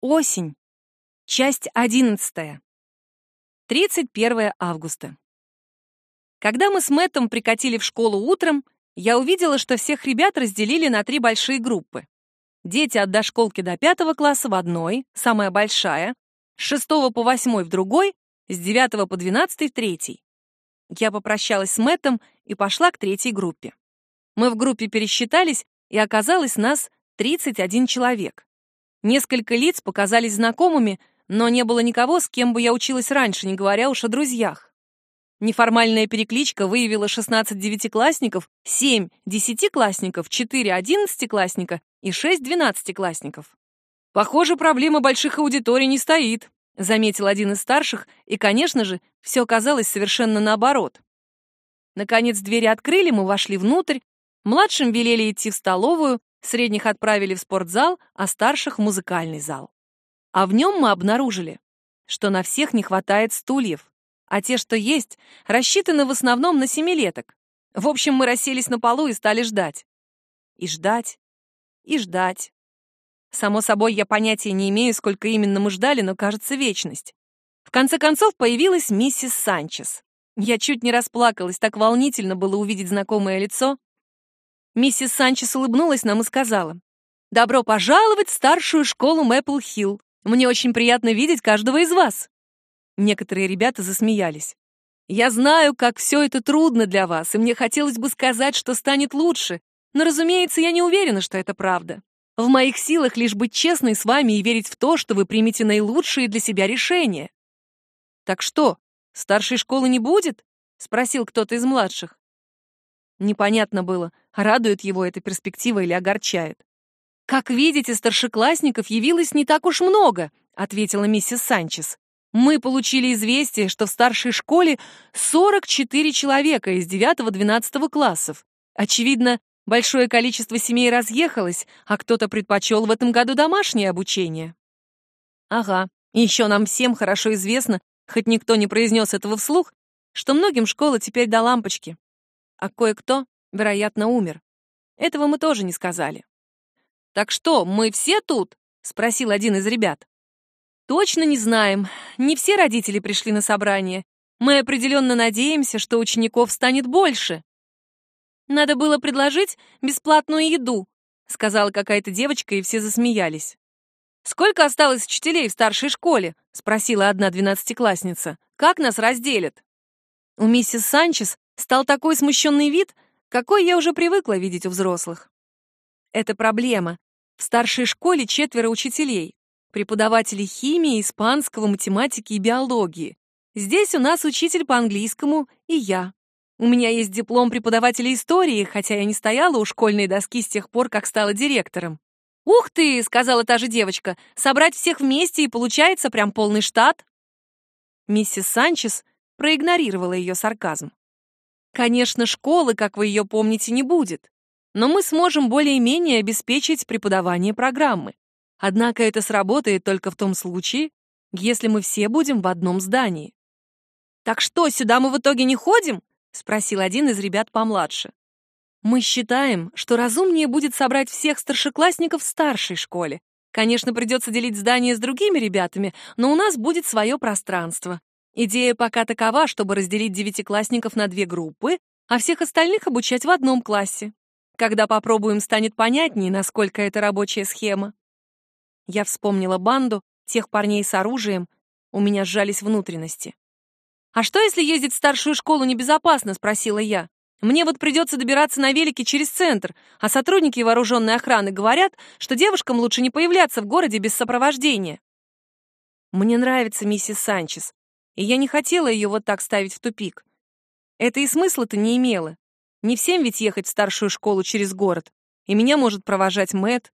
Осень. Часть одиннадцатая. 31 августа. Когда мы с Мэттом прикатили в школу утром, я увидела, что всех ребят разделили на три большие группы. Дети от дошколки до пятого класса в одной, самая большая, с шестого по восьмой в другой, с девятого по двенадцатый в третьей. Я попрощалась с Мэттом и пошла к третьей группе. Мы в группе пересчитались, и оказалось нас 31 человек. Несколько лиц показались знакомыми, но не было никого, с кем бы я училась раньше, не говоря уж о друзьях. Неформальная перекличка выявила 16 девятиклассников, 7 десятиклассников, 4 одиннадцатиклассника и 6 двенадцатиклассников. «Похоже, проблема больших аудиторий не стоит», — заметил один из старших, и, конечно же, все оказалось совершенно наоборот. Наконец двери открыли, мы вошли внутрь, младшим велели идти в столовую, Средних отправили в спортзал, а старших — в музыкальный зал. А в нем мы обнаружили, что на всех не хватает стульев, а те, что есть, рассчитаны в основном на семилеток. В общем, мы расселись на полу и стали ждать. И ждать, и ждать. Само собой, я понятия не имею, сколько именно мы ждали, но, кажется, вечность. В конце концов, появилась миссис Санчес. Я чуть не расплакалась, так волнительно было увидеть знакомое лицо. Миссис Санчес улыбнулась нам и сказала, «Добро пожаловать в старшую школу Мэпл-Хилл. Мне очень приятно видеть каждого из вас». Некоторые ребята засмеялись. «Я знаю, как все это трудно для вас, и мне хотелось бы сказать, что станет лучше, но, разумеется, я не уверена, что это правда. В моих силах лишь быть честной с вами и верить в то, что вы примете наилучшие для себя решения». «Так что, старшей школы не будет?» — спросил кто-то из младших. Непонятно было, радует его эта перспектива или огорчает. «Как видите, старшеклассников явилось не так уж много», — ответила миссис Санчес. «Мы получили известие, что в старшей школе 44 человека из 9-12 классов. Очевидно, большое количество семей разъехалось, а кто-то предпочел в этом году домашнее обучение». «Ага, еще нам всем хорошо известно, хоть никто не произнес этого вслух, что многим школа теперь до лампочки а кое-кто, вероятно, умер. Этого мы тоже не сказали. «Так что, мы все тут?» — спросил один из ребят. «Точно не знаем. Не все родители пришли на собрание. Мы определенно надеемся, что учеников станет больше». «Надо было предложить бесплатную еду», — сказала какая-то девочка, и все засмеялись. «Сколько осталось учителей в старшей школе?» — спросила одна двенадцатиклассница. «Как нас разделят?» У миссис Санчес стал такой смущенный вид, какой я уже привыкла видеть у взрослых. Это проблема. В старшей школе четверо учителей, преподаватели химии, испанского, математики и биологии. Здесь у нас учитель по английскому и я. У меня есть диплом преподавателя истории, хотя я не стояла у школьной доски с тех пор, как стала директором. «Ух ты!» — сказала та же девочка. «Собрать всех вместе, и получается прям полный штат». Миссис Санчес проигнорировала ее сарказм. Конечно, школы, как вы ее помните, не будет, но мы сможем более-менее обеспечить преподавание программы. Однако это сработает только в том случае, если мы все будем в одном здании. «Так что, сюда мы в итоге не ходим?» — спросил один из ребят помладше. «Мы считаем, что разумнее будет собрать всех старшеклассников в старшей школе. Конечно, придется делить здание с другими ребятами, но у нас будет свое пространство. Идея пока такова, чтобы разделить девятиклассников на две группы, а всех остальных обучать в одном классе. Когда попробуем, станет понятнее, насколько это рабочая схема. Я вспомнила банду, тех парней с оружием, у меня сжались внутренности. «А что, если ездить в старшую школу небезопасно?» — спросила я. «Мне вот придется добираться на велике через центр, а сотрудники вооруженной охраны говорят, что девушкам лучше не появляться в городе без сопровождения». «Мне нравится миссис Санчес и я не хотела ее вот так ставить в тупик. Это и смысла-то не имело. Не всем ведь ехать в старшую школу через город, и меня может провожать Мэт.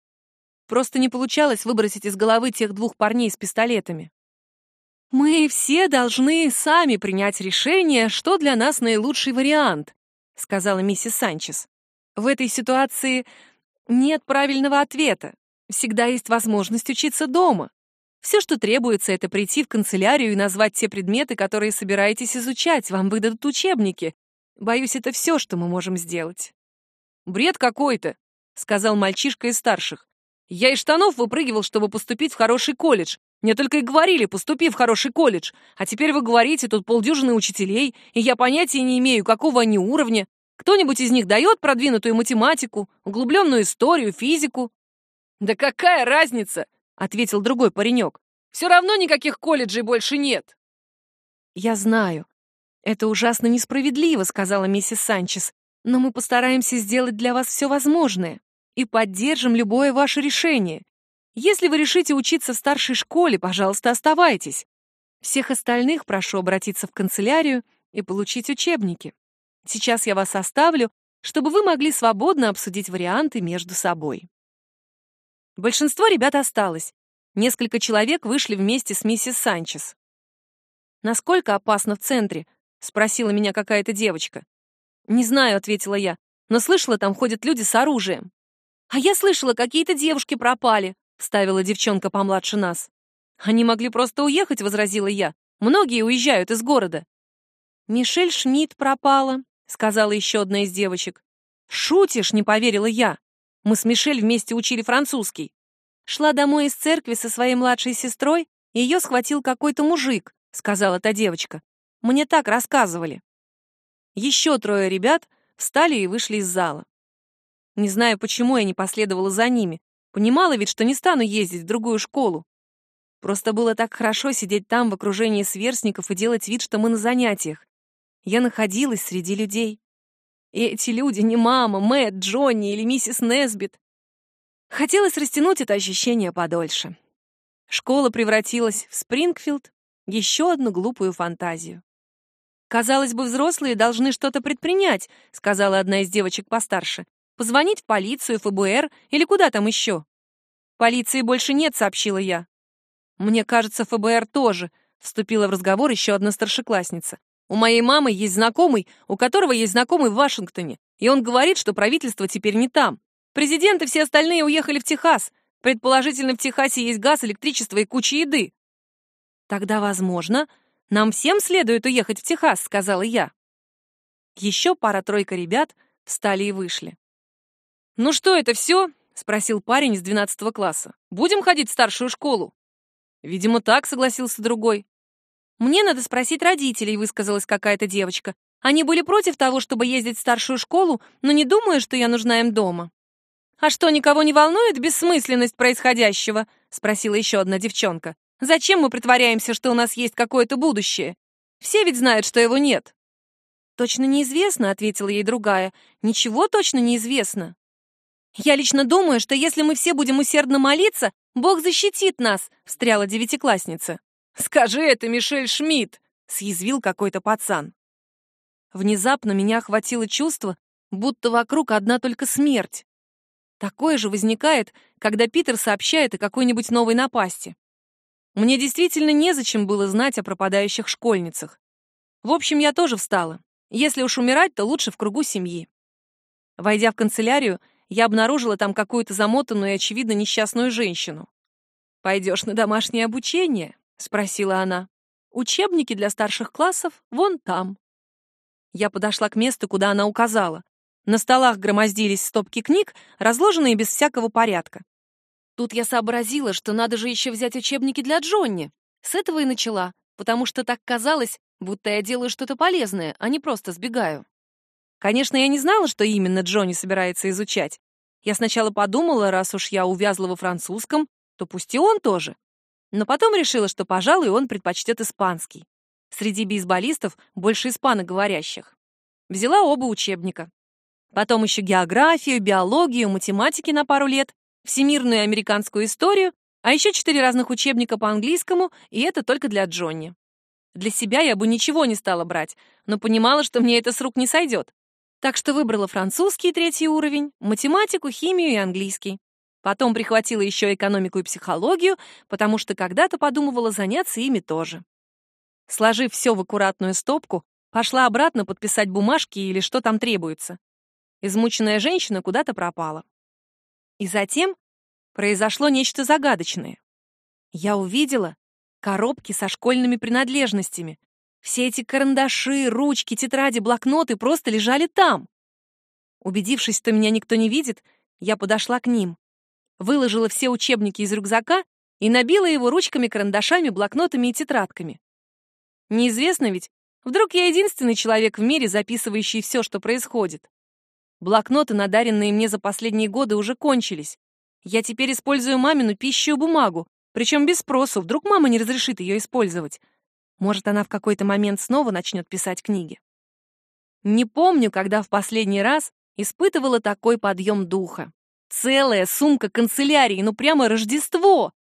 Просто не получалось выбросить из головы тех двух парней с пистолетами. «Мы все должны сами принять решение, что для нас наилучший вариант», сказала миссис Санчес. «В этой ситуации нет правильного ответа. Всегда есть возможность учиться дома. Все, что требуется, это прийти в канцелярию и назвать те предметы, которые собираетесь изучать. Вам выдадут учебники. Боюсь, это все, что мы можем сделать. «Бред какой-то», — сказал мальчишка из старших. Я из штанов выпрыгивал, чтобы поступить в хороший колледж. Мне только и говорили, поступи в хороший колледж. А теперь вы говорите, тут полдюжины учителей, и я понятия не имею, какого они уровня. Кто-нибудь из них дает продвинутую математику, углубленную историю, физику? Да какая разница? Ответил другой паренек. Все равно никаких колледжей больше нет. Я знаю. Это ужасно несправедливо, сказала миссис Санчес, но мы постараемся сделать для вас все возможное и поддержим любое ваше решение. Если вы решите учиться в старшей школе, пожалуйста, оставайтесь. Всех остальных прошу обратиться в канцелярию и получить учебники. Сейчас я вас оставлю, чтобы вы могли свободно обсудить варианты между собой. Большинство ребят осталось. Несколько человек вышли вместе с миссис Санчес. «Насколько опасно в центре?» — спросила меня какая-то девочка. «Не знаю», — ответила я, — «но слышала, там ходят люди с оружием». «А я слышала, какие-то девушки пропали», — вставила девчонка помладше нас. «Они могли просто уехать», — возразила я. «Многие уезжают из города». «Мишель Шмидт пропала», — сказала еще одна из девочек. «Шутишь?» — не поверила я. Мы с Мишель вместе учили французский. Шла домой из церкви со своей младшей сестрой, и ее схватил какой-то мужик, сказала та девочка. Мне так рассказывали. Еще трое ребят встали и вышли из зала. Не знаю, почему я не последовала за ними. Понимала ведь, что не стану ездить в другую школу. Просто было так хорошо сидеть там в окружении сверстников и делать вид, что мы на занятиях. Я находилась среди людей. И эти люди не мама, Мэтт, Джонни или миссис Несбит. Хотелось растянуть это ощущение подольше. Школа превратилась в Спрингфилд, еще одну глупую фантазию. «Казалось бы, взрослые должны что-то предпринять», сказала одна из девочек постарше. «Позвонить в полицию, ФБР или куда там еще?» «Полиции больше нет», — сообщила я. «Мне кажется, ФБР тоже», — вступила в разговор еще одна старшеклассница. У моей мамы есть знакомый, у которого есть знакомый в Вашингтоне, и он говорит, что правительство теперь не там. Президент и все остальные уехали в Техас. Предположительно, в Техасе есть газ, электричество и куча еды. Тогда, возможно, нам всем следует уехать в Техас, сказала я. Еще пара-тройка ребят встали и вышли. Ну что, это все? спросил парень из 12 класса. Будем ходить в старшую школу? Видимо, так, согласился другой. «Мне надо спросить родителей», — высказалась какая-то девочка. «Они были против того, чтобы ездить в старшую школу, но не думаю, что я нужна им дома». «А что, никого не волнует бессмысленность происходящего?» — спросила еще одна девчонка. «Зачем мы притворяемся, что у нас есть какое-то будущее? Все ведь знают, что его нет». «Точно неизвестно», — ответила ей другая. «Ничего точно неизвестно». «Я лично думаю, что если мы все будем усердно молиться, Бог защитит нас», — встряла девятиклассница. «Скажи это, Мишель Шмидт!» — съязвил какой-то пацан. Внезапно меня охватило чувство, будто вокруг одна только смерть. Такое же возникает, когда Питер сообщает о какой-нибудь новой напасти. Мне действительно незачем было знать о пропадающих школьницах. В общем, я тоже встала. Если уж умирать, то лучше в кругу семьи. Войдя в канцелярию, я обнаружила там какую-то замотанную и, очевидно, несчастную женщину. «Пойдешь на домашнее обучение?» — спросила она. «Учебники для старших классов вон там». Я подошла к месту, куда она указала. На столах громоздились стопки книг, разложенные без всякого порядка. Тут я сообразила, что надо же еще взять учебники для Джонни. С этого и начала, потому что так казалось, будто я делаю что-то полезное, а не просто сбегаю. Конечно, я не знала, что именно Джонни собирается изучать. Я сначала подумала, раз уж я увязла во французском, то пусть и он тоже. Но потом решила, что, пожалуй, он предпочтет испанский. Среди бейсболистов больше испаноговорящих. Взяла оба учебника. Потом еще географию, биологию, математики на пару лет, всемирную и американскую историю, а еще четыре разных учебника по английскому, и это только для Джонни. Для себя я бы ничего не стала брать, но понимала, что мне это с рук не сойдет. Так что выбрала французский третий уровень, математику, химию и английский. Потом прихватила еще экономику и психологию, потому что когда-то подумывала заняться ими тоже. Сложив все в аккуратную стопку, пошла обратно подписать бумажки или что там требуется. Измученная женщина куда-то пропала. И затем произошло нечто загадочное. Я увидела коробки со школьными принадлежностями. Все эти карандаши, ручки, тетради, блокноты просто лежали там. Убедившись, что меня никто не видит, я подошла к ним. Выложила все учебники из рюкзака и набила его ручками, карандашами, блокнотами и тетрадками. Неизвестно ведь, вдруг я единственный человек в мире, записывающий все, что происходит. Блокноты, надаренные мне за последние годы, уже кончились. Я теперь использую мамину пищу бумагу, причем без спросу, вдруг мама не разрешит ее использовать. Может, она в какой-то момент снова начнет писать книги. Не помню, когда в последний раз испытывала такой подъем духа. Целая сумка канцелярии, ну прямо Рождество!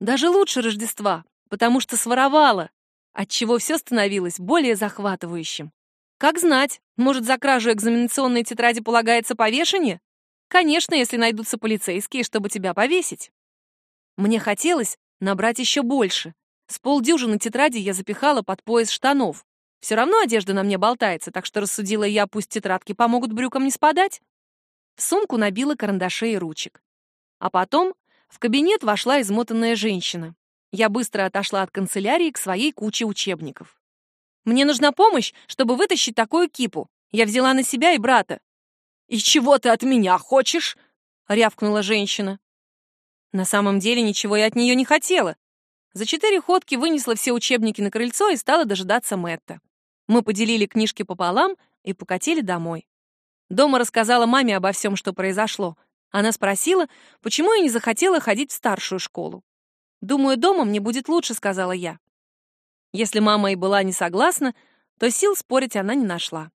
Даже лучше Рождества, потому что своровала, отчего все становилось более захватывающим. Как знать, может, за кражу экзаменационной тетради полагается повешение? Конечно, если найдутся полицейские, чтобы тебя повесить. Мне хотелось набрать еще больше. С полдюжины тетрадей я запихала под пояс штанов. Все равно одежда на мне болтается, так что рассудила я, пусть тетрадки помогут брюкам не спадать. В сумку набила карандашей и ручек. А потом в кабинет вошла измотанная женщина. Я быстро отошла от канцелярии к своей куче учебников. Мне нужна помощь, чтобы вытащить такую кипу. Я взяла на себя и брата. «И чего ты от меня хочешь?» — рявкнула женщина. На самом деле ничего я от нее не хотела. За четыре ходки вынесла все учебники на крыльцо и стала дожидаться Мэтта. Мы поделили книжки пополам и покатили домой. Дома рассказала маме обо всем, что произошло. Она спросила, почему я не захотела ходить в старшую школу. «Думаю, дома мне будет лучше», — сказала я. Если мама и была не согласна, то сил спорить она не нашла.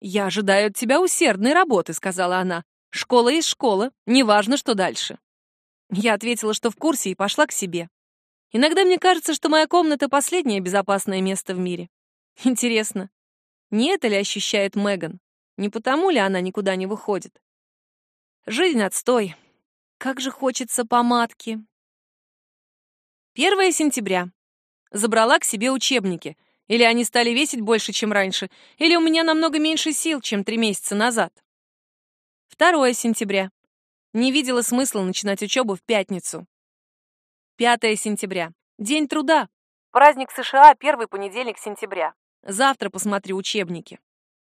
«Я ожидаю от тебя усердной работы», — сказала она. «Школа есть школа, неважно, что дальше». Я ответила, что в курсе, и пошла к себе. Иногда мне кажется, что моя комната — последнее безопасное место в мире. Интересно, не это ли ощущает Меган? Не потому ли она никуда не выходит? Жизнь отстой. Как же хочется помадки. 1 сентября. Забрала к себе учебники. Или они стали весить больше, чем раньше, или у меня намного меньше сил, чем три месяца назад. 2 сентября. Не видела смысла начинать учебу в пятницу. 5 сентября. День труда. Праздник США, первый понедельник сентября. Завтра посмотрю учебники.